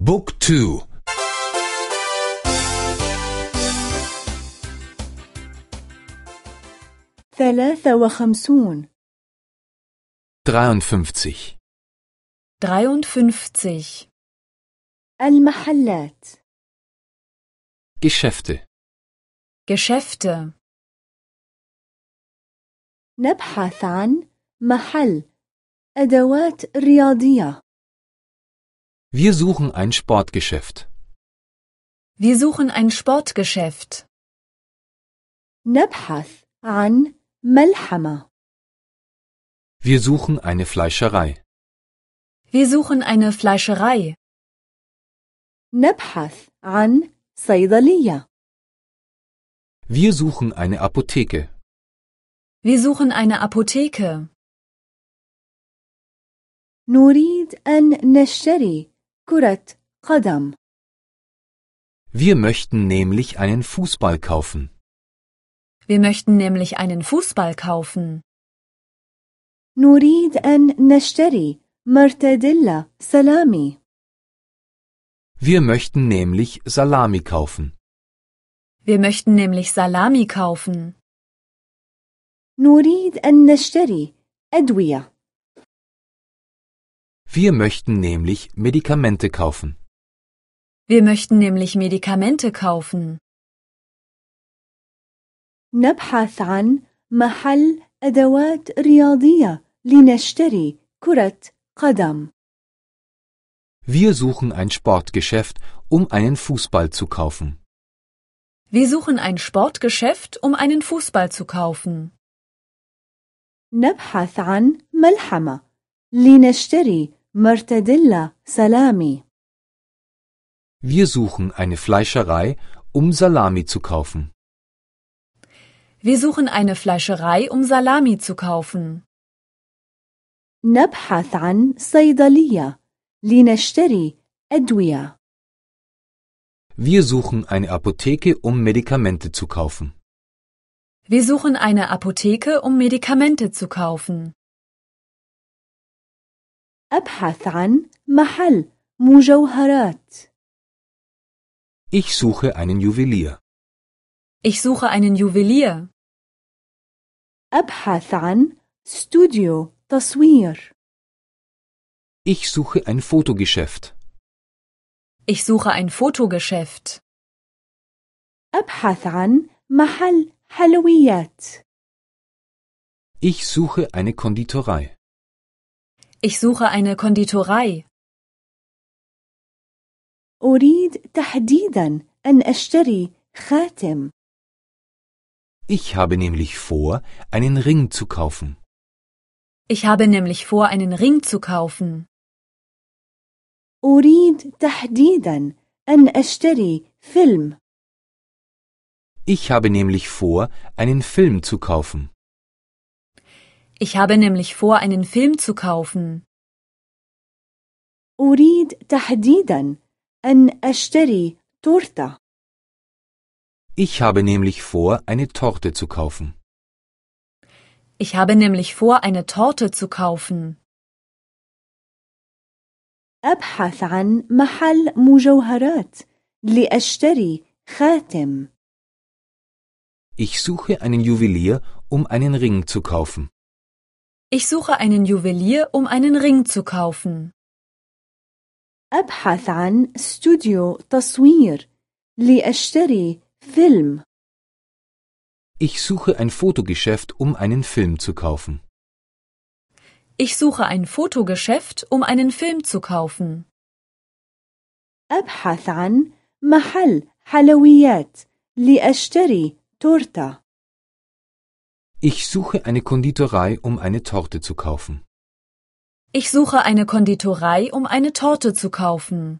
بوك تو. ثلاثة وخمسون. 53 53. المحلات. Geschäfte. Geschäfte. نبحث عن محل أدوات رياضية. Wir suchen ein Sportgeschäft. Wir suchen ein Sportgeschäft. نبحث عن ملحمة Wir suchen eine Fleischerei. Wir suchen eine Fleischerei. نبحث عن صيدلية Wir suchen eine Apotheke. Wir suchen eine Apotheke. نريد أن نشتري كرة قدم Wir möchten nämlich einen Fußball kaufen. Wir möchten nämlich einen Fußball kaufen. نريد أن نشتري مرتديلا سلامي Wir möchten nämlich Salami kaufen. Wir möchten nämlich Salami kaufen. نريد أن نشتري أدوية Wir möchten nämlich Medikamente kaufen. Wir möchten nämlich Medikamente kaufen. نبحث عن محل أدوات رياضية لنشتري كرة قدم Wir suchen ein Sportgeschäft, um einen Fußball zu kaufen. Wir suchen ein Sportgeschäft, um einen Fußball zu kaufen. نبحث عن ملحمة لنشتري مرتديلا سلامي Wir suchen eine Fleischerei, um Salami zu kaufen. Wir suchen eine Fleischerei, um Salami zu kaufen. نبحث عن صيدلية لنشتري أدوية Wir suchen eine Apotheke, um Medikamente zu kaufen. Wir suchen eine Apotheke, um Medikamente zu kaufen. أبحث عن محل مجوهرات Ich suche einen Juwelier. Ich suche einen Juwelier. أبحث عن استوديو تصوير Ich suche ein Fotogeschäft. Ich suche ein Fotogeschäft. أبحث عن محل حلويات Ich suche eine Konditorei. Ich suche eine Konditorei. أريد تحديدا أن أشتري خاتم Ich habe nämlich vor, einen Ring zu kaufen. Ich habe nämlich vor, einen Ring zu kaufen. أريد تحديدا أن أشتري فيلم Ich habe nämlich vor, einen Film zu kaufen. Ich habe nämlich vor, einen Film zu kaufen. أريد تحديدا أن أشتري تورتة Ich habe nämlich vor, eine Torte zu kaufen. Ich habe nämlich vor, eine Torte zu kaufen. أبحث عن محل مجوهرات لأشتري خاتم Ich suche einen Juwelier, um einen Ring zu kaufen. Ich suche einen Juwelier, um einen Ring zu kaufen. أبحث عن استوديو تصوير لأشتري فيلم Ich suche ein Fotogeschäft, um einen Film zu kaufen. Ich suche ein Fotogeschäft, um einen Film zu kaufen. أبحث عن محل حلويات لأشتري تورتة Ich suche eine Konditorei, um eine Torte zu kaufen. Ich suche eine Konditorei, um eine Torte zu kaufen.